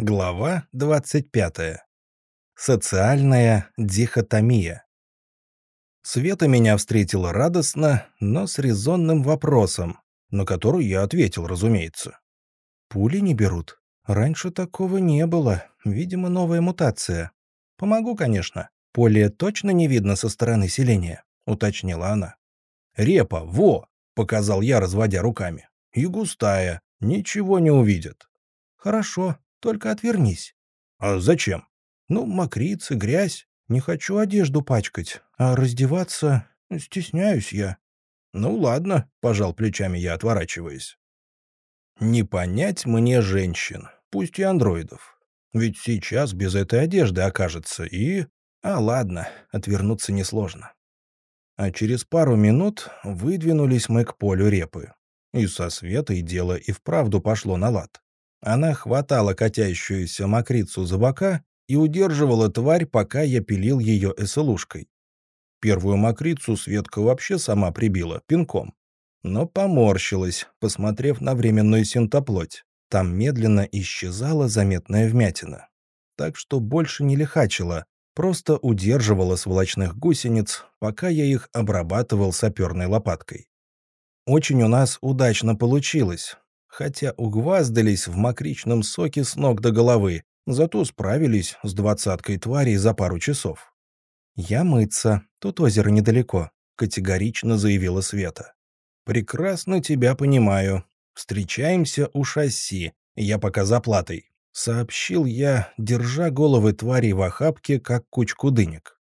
Глава 25. Социальная дихотомия. Света меня встретила радостно, но с резонным вопросом, на который я ответил, разумеется. «Пули не берут? Раньше такого не было. Видимо, новая мутация. Помогу, конечно. Поле точно не видно со стороны селения», — уточнила она. «Репа, во!» — показал я, разводя руками. «И густая. Ничего не увидят». «Хорошо, только отвернись». «А зачем?» «Ну, мокрицы, грязь. Не хочу одежду пачкать, а раздеваться стесняюсь я». «Ну ладно», — пожал плечами я, отворачиваясь. «Не понять мне женщин, пусть и андроидов. Ведь сейчас без этой одежды окажется и... А ладно, отвернуться несложно». А через пару минут выдвинулись мы к полю репы. И со Светой дело и вправду пошло на лад. Она хватала катящуюся мокрицу за бока и удерживала тварь, пока я пилил ее эсэлушкой. Первую мокрицу Светка вообще сама прибила, пинком. Но поморщилась, посмотрев на временную синтоплоть. Там медленно исчезала заметная вмятина. Так что больше не лихачила, просто удерживала сволочных гусениц, пока я их обрабатывал саперной лопаткой. Очень у нас удачно получилось, хотя угваздались в мокричном соке с ног до головы, зато справились с двадцаткой тварей за пару часов. «Я мыться, тут озеро недалеко», — категорично заявила Света. «Прекрасно тебя понимаю. Встречаемся у шасси, я пока за платой», — сообщил я, держа головы тварей в охапке, как кучку дынек.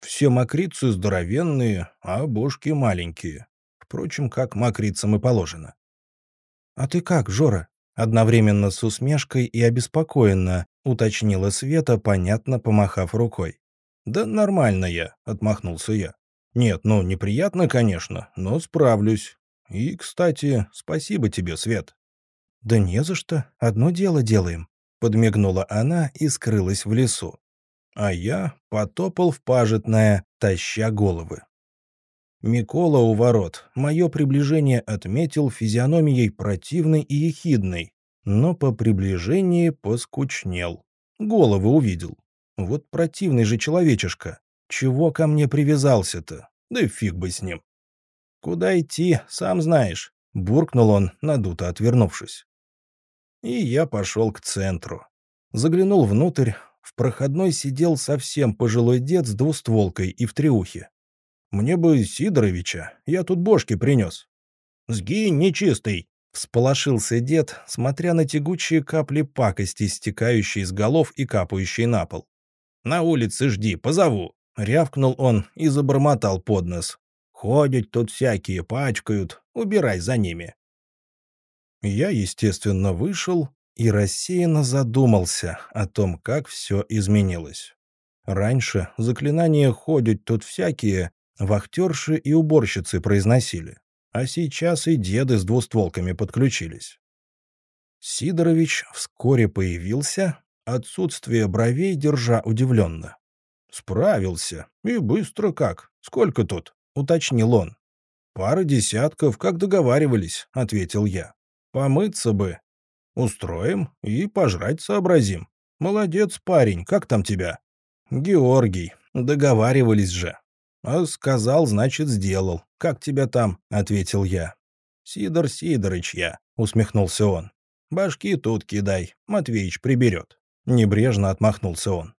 «Все мокрицы здоровенные, а бошки маленькие. Впрочем, как мокрицам и положено. «А ты как, Жора?» Одновременно с усмешкой и обеспокоенно уточнила Света, понятно помахав рукой. «Да нормально я», — отмахнулся я. «Нет, ну, неприятно, конечно, но справлюсь. И, кстати, спасибо тебе, Свет». «Да не за что, одно дело делаем», — подмигнула она и скрылась в лесу. А я потопал в пажетное, таща головы. Микола у ворот мое приближение отметил физиономией противной и ехидной, но по приближении поскучнел. Головы увидел. Вот противный же человечишка. Чего ко мне привязался-то? Да фиг бы с ним. Куда идти, сам знаешь, буркнул он, надуто отвернувшись. И я пошел к центру. Заглянул внутрь. В проходной сидел совсем пожилой дед с двустволкой и в треухе. Мне бы Сидоровича, я тут бошки принес». «Сгинь, нечистый!» — всполошился дед, смотря на тягучие капли пакости, стекающие с голов и капающие на пол. «На улице жди, позову!» — рявкнул он и забормотал под нос. «Ходят тут всякие, пачкают, убирай за ними». Я, естественно, вышел и рассеянно задумался о том, как все изменилось. Раньше заклинания «ходят тут всякие» Вахтерши и уборщицы произносили, а сейчас и деды с двустволками подключились. Сидорович вскоре появился, отсутствие бровей держа удивленно. «Справился. И быстро как. Сколько тут?» — уточнил он. «Пара десятков, как договаривались», — ответил я. «Помыться бы. Устроим и пожрать сообразим. Молодец, парень, как там тебя?» «Георгий. Договаривались же». «А сказал, значит, сделал. Как тебя там?» — ответил я. «Сидор Сидорыч я», — усмехнулся он. «Башки тут кидай, Матвеич приберет». Небрежно отмахнулся он.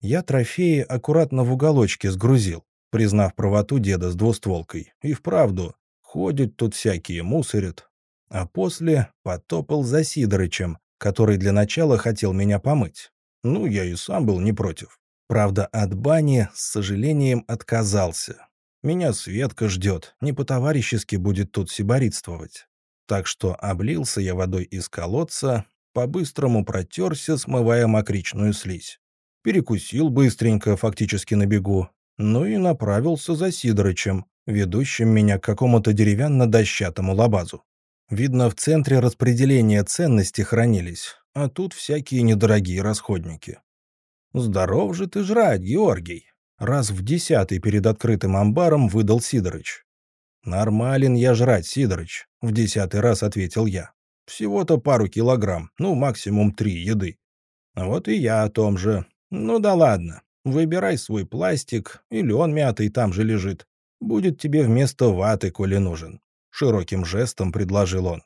Я трофеи аккуратно в уголочке сгрузил, признав правоту деда с двустволкой. И вправду, ходят тут всякие, мусорят. А после потопал за Сидорычем, который для начала хотел меня помыть. Ну, я и сам был не против. Правда, от бани с сожалением отказался. Меня Светка ждет, не по-товарищески будет тут сиборитствовать. Так что облился я водой из колодца, по-быстрому протерся, смывая мокричную слизь. Перекусил быстренько, фактически на бегу, ну и направился за Сидорычем, ведущим меня к какому-то деревянно-дощатому лабазу. Видно, в центре распределения ценностей хранились, а тут всякие недорогие расходники. «Здоров же ты жрать, Георгий!» Раз в десятый перед открытым амбаром выдал Сидорыч. «Нормален я жрать, Сидорыч», — в десятый раз ответил я. Всего-то пару килограмм, ну, максимум три еды. Вот и я о том же. Ну да ладно, выбирай свой пластик, или он мятый там же лежит. Будет тебе вместо ваты, коли нужен. Широким жестом предложил он.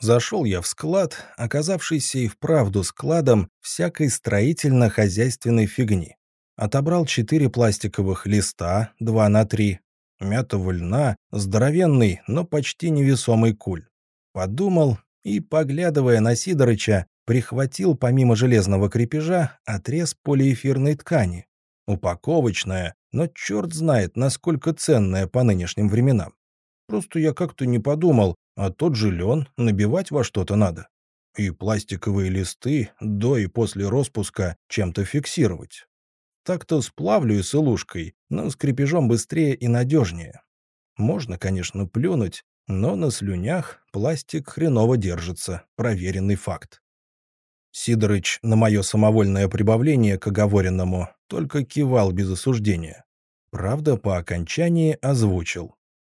Зашел я в склад, оказавшийся и вправду складом всякой строительно-хозяйственной фигни. Отобрал четыре пластиковых листа, два на три, мятого льна, здоровенный, но почти невесомый куль. Подумал и, поглядывая на Сидорыча, прихватил помимо железного крепежа отрез полиэфирной ткани. Упаковочная, но черт знает, насколько ценная по нынешним временам. Просто я как-то не подумал, а тот же лен набивать во что-то надо. И пластиковые листы до и после распуска чем-то фиксировать. Так-то сплавлю и с илушкой, но с крепежом быстрее и надежнее. Можно, конечно, плюнуть, но на слюнях пластик хреново держится, проверенный факт. Сидорыч на мое самовольное прибавление к оговоренному только кивал без осуждения. Правда, по окончании озвучил.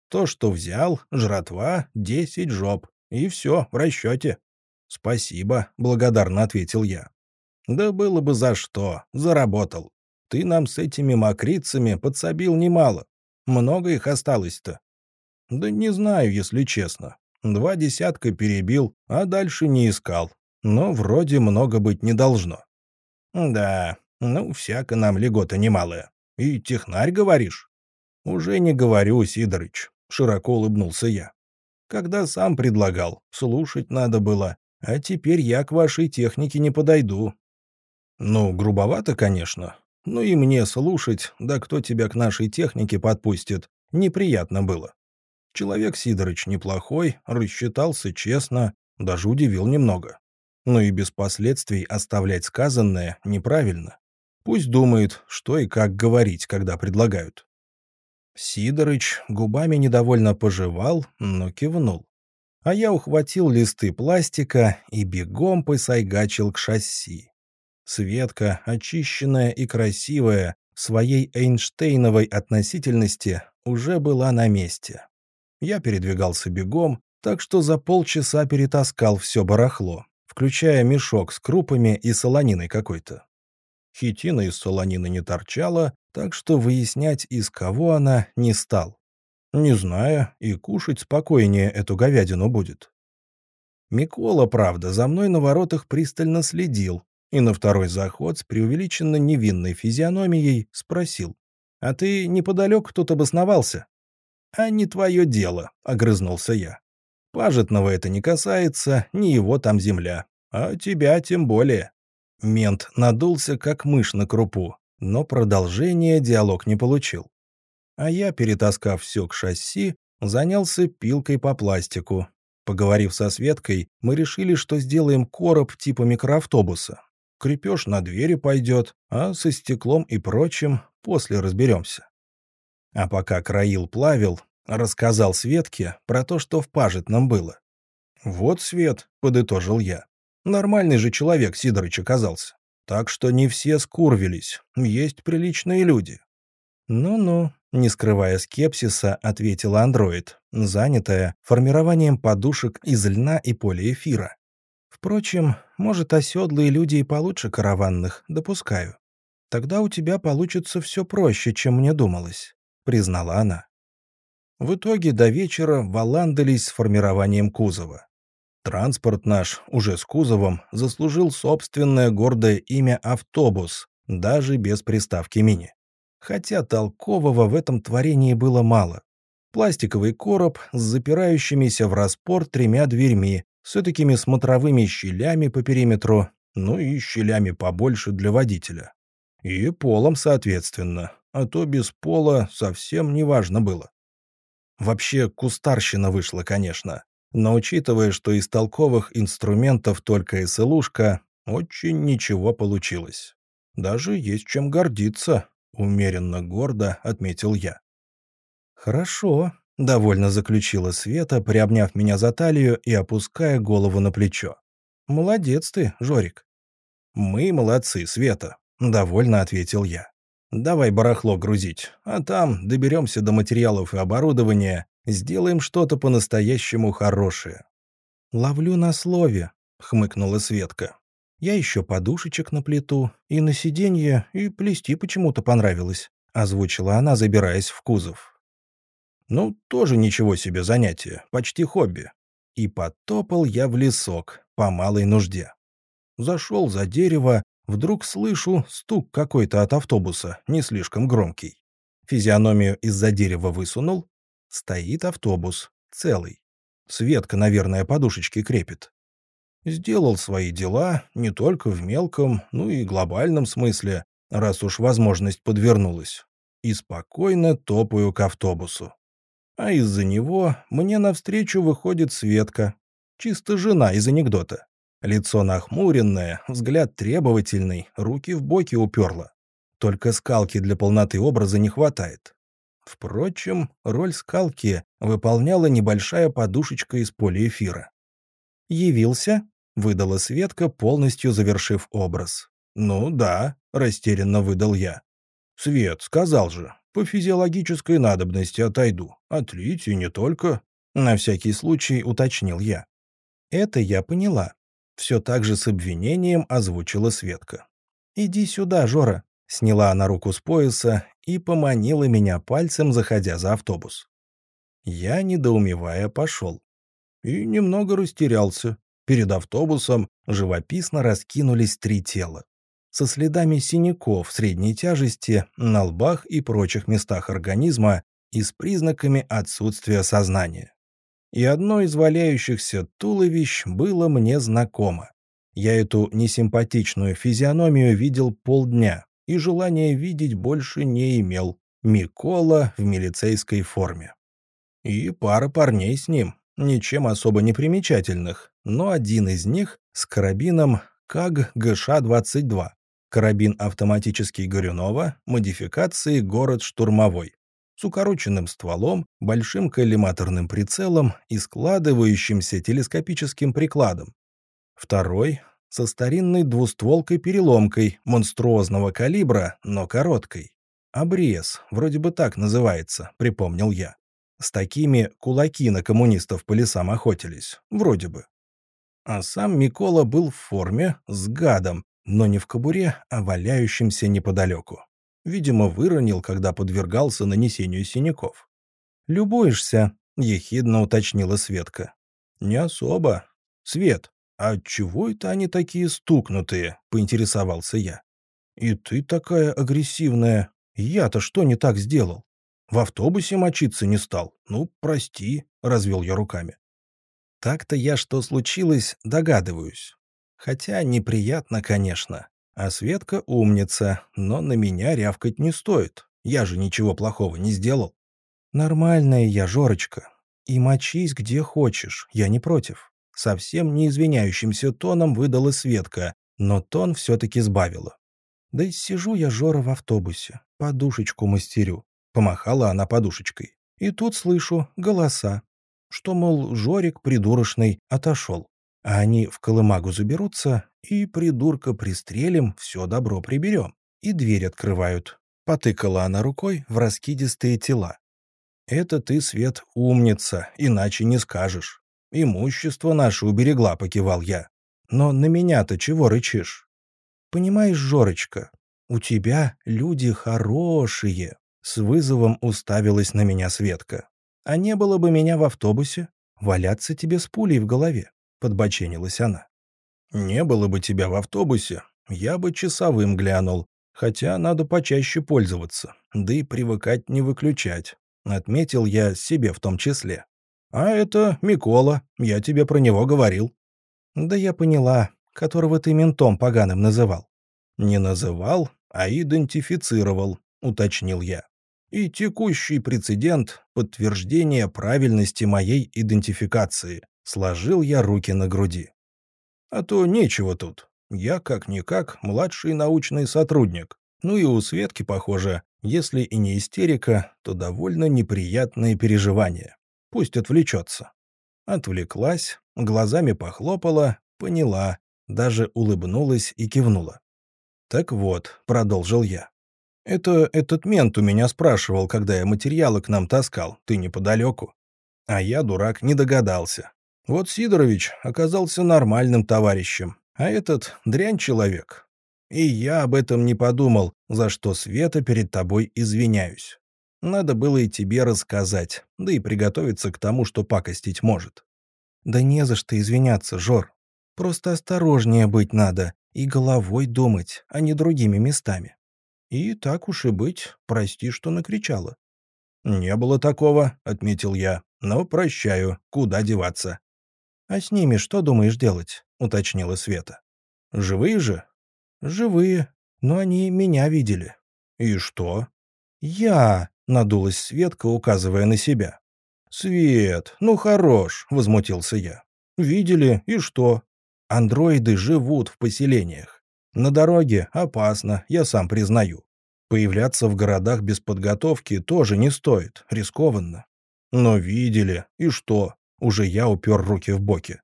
То, что взял, жратва, десять жоп. И все, в расчете. Спасибо, благодарно ответил я. Да было бы за что, заработал. Ты нам с этими мокрицами подсобил немало. Много их осталось-то. Да не знаю, если честно. Два десятка перебил, а дальше не искал. Но вроде много быть не должно. Да, ну, всяко нам льгота немалая. И технарь, говоришь? Уже не говорю, Сидорыч. Широко улыбнулся я. Когда сам предлагал, слушать надо было, а теперь я к вашей технике не подойду. Ну, грубовато, конечно. Ну и мне слушать, да кто тебя к нашей технике подпустит, неприятно было. Человек Сидорыч неплохой, рассчитался честно, даже удивил немного. Но и без последствий оставлять сказанное неправильно. Пусть думает, что и как говорить, когда предлагают. Сидорыч губами недовольно пожевал, но кивнул. А я ухватил листы пластика и бегом посайгачил к шасси. Светка, очищенная и красивая, своей Эйнштейновой относительности, уже была на месте. Я передвигался бегом, так что за полчаса перетаскал все барахло, включая мешок с крупами и солониной какой-то. Хитина из солонины не торчала, так что выяснять, из кого она, не стал. Не зная, и кушать спокойнее эту говядину будет. Микола, правда, за мной на воротах пристально следил и на второй заход с преувеличенно невинной физиономией спросил. «А ты неподалеку тут обосновался?» «А не твое дело», — огрызнулся я. «Пажетного это не касается, не его там земля. А тебя тем более». Мент надулся, как мышь на крупу, но продолжения диалог не получил. А я, перетаскав все к шасси, занялся пилкой по пластику. Поговорив со Светкой, мы решили, что сделаем короб типа микроавтобуса. Крепеж на двери пойдет, а со стеклом и прочим после разберемся. А пока краил плавил, рассказал Светке про то, что в пажитном было. «Вот, Свет», — подытожил я. «Нормальный же человек Сидорыч оказался. Так что не все скурвились, есть приличные люди». «Ну-ну», — не скрывая скепсиса, ответила андроид, занятая формированием подушек из льна и полиэфира. «Впрочем, может, оседлые люди и получше караванных, допускаю. Тогда у тебя получится все проще, чем мне думалось», — признала она. В итоге до вечера валандались с формированием кузова. Транспорт наш, уже с кузовом, заслужил собственное гордое имя «автобус», даже без приставки «мини». Хотя толкового в этом творении было мало. Пластиковый короб с запирающимися в распор тремя дверьми, с такими смотровыми щелями по периметру, ну и щелями побольше для водителя. И полом, соответственно, а то без пола совсем не важно было. Вообще кустарщина вышла, конечно. Но учитывая, что из толковых инструментов только СЛУшка, очень ничего получилось. Даже есть чем гордиться, умеренно гордо отметил я. Хорошо, довольно заключила Света, приобняв меня за талию и опуская голову на плечо. Молодец ты, Жорик. Мы молодцы, Света, довольно ответил я. Давай барахло грузить, а там доберемся до материалов и оборудования, сделаем что-то по-настоящему хорошее. «Ловлю на слове», — хмыкнула Светка. «Я еще подушечек на плиту, и на сиденье, и плести почему-то понравилось», — озвучила она, забираясь в кузов. «Ну, тоже ничего себе занятие, почти хобби». И потопал я в лесок, по малой нужде. Зашел за дерево, вдруг слышу стук какой-то от автобуса, не слишком громкий. Физиономию из-за дерева высунул. Стоит автобус, целый. Светка, наверное, подушечки крепит. Сделал свои дела не только в мелком, ну и глобальном смысле, раз уж возможность подвернулась. И спокойно топаю к автобусу. А из-за него мне навстречу выходит Светка. Чисто жена из анекдота. Лицо нахмуренное, взгляд требовательный, руки в боки уперла. Только скалки для полноты образа не хватает. Впрочем, роль скалки выполняла небольшая подушечка из полиэфира. «Явился?» — выдала Светка, полностью завершив образ. «Ну да», — растерянно выдал я. «Свет, сказал же, по физиологической надобности отойду. Отлить и не только». На всякий случай уточнил я. «Это я поняла», все так же с обвинением озвучила Светка. «Иди сюда, Жора», — сняла она руку с пояса и поманила меня пальцем, заходя за автобус. Я, недоумевая, пошел. И немного растерялся. Перед автобусом живописно раскинулись три тела. Со следами синяков средней тяжести на лбах и прочих местах организма и с признаками отсутствия сознания и одно из валяющихся туловищ было мне знакомо. Я эту несимпатичную физиономию видел полдня и желания видеть больше не имел. Микола в милицейской форме. И пара парней с ним, ничем особо не примечательных, но один из них с карабином КАГ ГШ-22, карабин автоматический Горюнова, модификации «Город штурмовой» с укороченным стволом, большим коллиматорным прицелом и складывающимся телескопическим прикладом. Второй — со старинной двустволкой-переломкой монструозного калибра, но короткой. «Обрез», вроде бы так называется, припомнил я. С такими кулаки на коммунистов по лесам охотились, вроде бы. А сам Микола был в форме, с гадом, но не в кобуре, а валяющимся неподалеку. Видимо, выронил, когда подвергался нанесению синяков. «Любуешься?» — ехидно уточнила Светка. «Не особо. Свет, а чего это они такие стукнутые?» — поинтересовался я. «И ты такая агрессивная. Я-то что не так сделал? В автобусе мочиться не стал. Ну, прости», — развел я руками. Так-то я, что случилось, догадываюсь. Хотя неприятно, конечно. А Светка умница, но на меня рявкать не стоит. Я же ничего плохого не сделал. Нормальная я, Жорочка. И мочись где хочешь, я не против. Совсем не извиняющимся тоном выдала Светка, но тон все-таки сбавила. Да и сижу я, Жора, в автобусе, подушечку мастерю. Помахала она подушечкой. И тут слышу голоса, что, мол, Жорик придурочный отошел. А они в колымагу заберутся, и придурка пристрелим, все добро приберем. И дверь открывают. Потыкала она рукой в раскидистые тела. «Это ты, Свет, умница, иначе не скажешь. Имущество наше уберегла», — покивал я. «Но на меня-то чего рычишь?» «Понимаешь, Жорочка, у тебя люди хорошие», — с вызовом уставилась на меня Светка. «А не было бы меня в автобусе, валяться тебе с пулей в голове. — подбоченилась она. «Не было бы тебя в автобусе, я бы часовым глянул, хотя надо почаще пользоваться, да и привыкать не выключать», — отметил я себе в том числе. «А это Микола, я тебе про него говорил». «Да я поняла, которого ты ментом поганым называл». «Не называл, а идентифицировал», — уточнил я. «И текущий прецедент — подтверждение правильности моей идентификации. Сложил я руки на груди. А то нечего тут. Я, как-никак, младший научный сотрудник. Ну и у Светки, похоже, если и не истерика, то довольно неприятные переживания. Пусть отвлечется. Отвлеклась, глазами похлопала, поняла, даже улыбнулась и кивнула. «Так вот», — продолжил я. «Это этот мент у меня спрашивал, когда я материалы к нам таскал, ты неподалеку». А я, дурак, не догадался. Вот Сидорович оказался нормальным товарищем, а этот — дрянь человек. И я об этом не подумал, за что, Света, перед тобой извиняюсь. Надо было и тебе рассказать, да и приготовиться к тому, что пакостить может. Да не за что извиняться, Жор. Просто осторожнее быть надо и головой думать, а не другими местами. И так уж и быть, прости, что накричала. «Не было такого», — отметил я, — «но прощаю, куда деваться». «А с ними что думаешь делать?» — уточнила Света. «Живые же?» «Живые, но они меня видели». «И что?» «Я», — надулась Светка, указывая на себя. «Свет, ну хорош», — возмутился я. «Видели, и что? Андроиды живут в поселениях. На дороге опасно, я сам признаю. Появляться в городах без подготовки тоже не стоит, рискованно. Но видели, и что? Уже я упер руки в боки.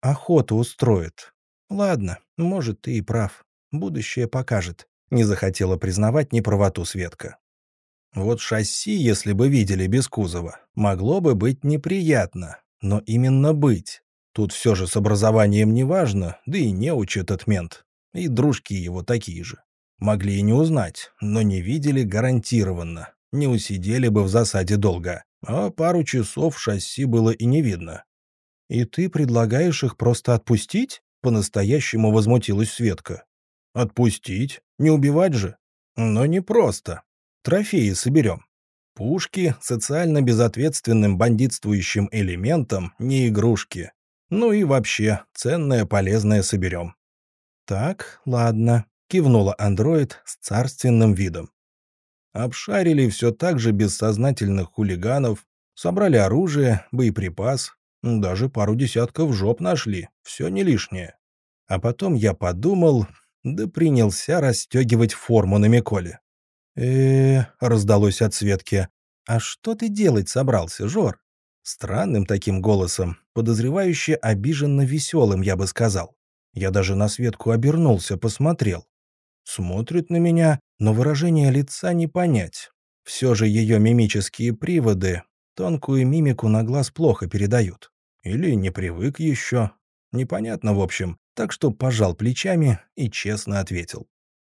Охоту устроит. Ладно, может, ты и прав. Будущее покажет. Не захотела признавать неправоту Светка. Вот шасси, если бы видели без кузова, могло бы быть неприятно. Но именно быть. Тут все же с образованием не важно, да и не учит этот мент. И дружки его такие же. Могли и не узнать, но не видели гарантированно. Не усидели бы в засаде долго. А пару часов шасси было и не видно. «И ты предлагаешь их просто отпустить?» По-настоящему возмутилась Светка. «Отпустить? Не убивать же?» «Но не просто. Трофеи соберем. Пушки социально безответственным бандитствующим элементом не игрушки. Ну и вообще, ценное полезное соберем». «Так, ладно», — кивнула андроид с царственным видом. Обшарили все так же бессознательных хулиганов, собрали оружие, боеприпас, даже пару десятков жоп нашли, все не лишнее. А потом я подумал, да принялся расстегивать форму на Миколе. Э, раздалось от Светки. «А что ты делать собрался, Жор?» Странным таким голосом, подозревающе обиженно веселым, я бы сказал. Я даже на Светку обернулся, посмотрел. Смотрит на меня, но выражение лица не понять. Все же ее мимические приводы тонкую мимику на глаз плохо передают. Или не привык еще. Непонятно, в общем. Так что пожал плечами и честно ответил.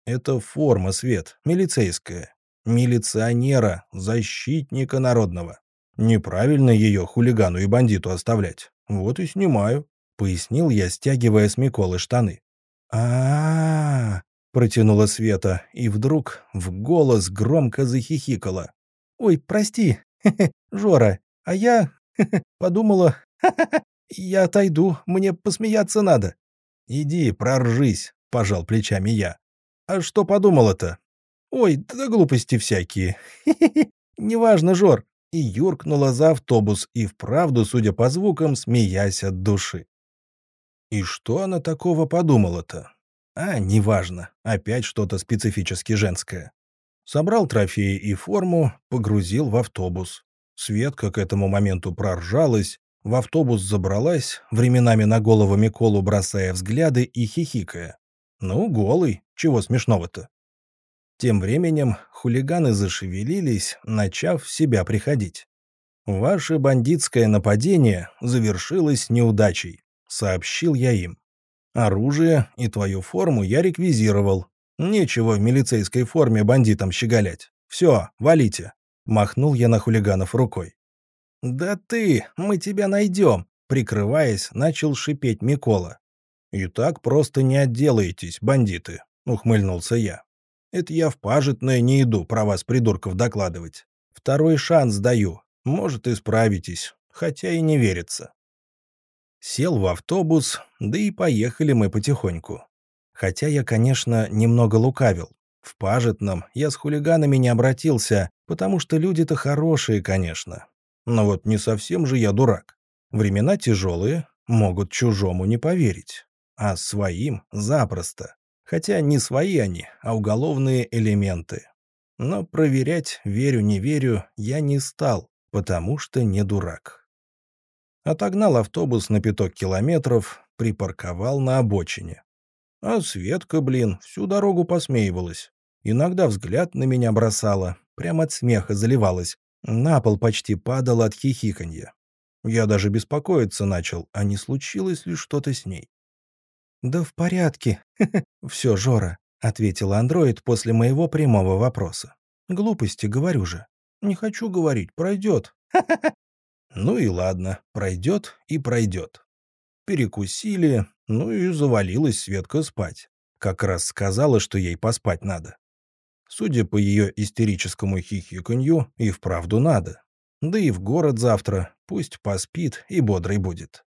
Это форма, Свет, милицейская. Милиционера, защитника народного. Неправильно ее хулигану и бандиту оставлять. Вот и снимаю», — пояснил я, стягивая с Миколы штаны. а, -а, -а протянула Света, и вдруг в голос громко захихикала. «Ой, прости, Жора, а я подумала, я отойду, мне посмеяться надо». «Иди, проржись», — пожал плечами я. «А что подумала-то?» «Ой, да глупости всякие. Неважно, Жор и юркнула за автобус, и вправду, судя по звукам, смеясь от души. И что она такого подумала-то? А, неважно, опять что-то специфически женское. Собрал трофеи и форму, погрузил в автобус. Светка к этому моменту проржалась, в автобус забралась, временами на голову Миколу бросая взгляды и хихикая. Ну, голый, чего смешного-то? Тем временем хулиганы зашевелились, начав в себя приходить. «Ваше бандитское нападение завершилось неудачей», — сообщил я им. «Оружие и твою форму я реквизировал. Нечего в милицейской форме бандитам щеголять. Все, валите», — махнул я на хулиганов рукой. «Да ты, мы тебя найдем», — прикрываясь, начал шипеть Микола. «И так просто не отделаетесь, бандиты», — ухмыльнулся я. Это я в пажитное не иду про вас, придурков, докладывать. Второй шанс даю. Может, исправитесь. Хотя и не верится. Сел в автобус, да и поехали мы потихоньку. Хотя я, конечно, немного лукавил. В пажитном я с хулиганами не обратился, потому что люди-то хорошие, конечно. Но вот не совсем же я дурак. Времена тяжелые, могут чужому не поверить. А своим запросто. Хотя не свои они, а уголовные элементы. Но проверять, верю, не верю, я не стал, потому что не дурак. Отогнал автобус на пяток километров, припарковал на обочине. А Светка, блин, всю дорогу посмеивалась. Иногда взгляд на меня бросала, прямо от смеха заливалась. На пол почти падала от хихиканья. Я даже беспокоиться начал, а не случилось ли что-то с ней. «Да в порядке. Все, Жора», — ответил андроид после моего прямого вопроса. «Глупости, говорю же. Не хочу говорить, пройдет». Ну и ладно, пройдет и пройдет. Перекусили, ну и завалилась Светка спать. Как раз сказала, что ей поспать надо. Судя по ее истерическому хихиканью, и вправду надо. Да и в город завтра, пусть поспит и бодрый будет.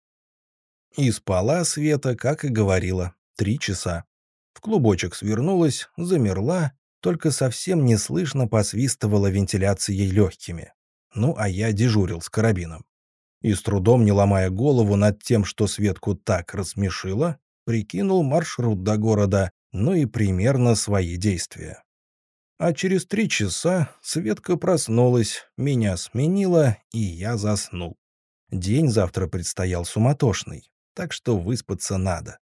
И спала Света, как и говорила, три часа. В клубочек свернулась, замерла, только совсем неслышно посвистывала вентиляцией легкими. Ну, а я дежурил с карабином. И с трудом, не ломая голову над тем, что Светку так рассмешило, прикинул маршрут до города, ну и примерно свои действия. А через три часа Светка проснулась, меня сменила, и я заснул. День завтра предстоял суматошный, так что выспаться надо.